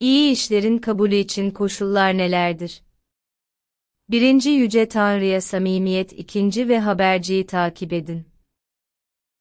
İyi işlerin kabulü için koşullar nelerdir? Birinci Yüce Tanrı'ya samimiyet ikinci ve haberciyi takip edin.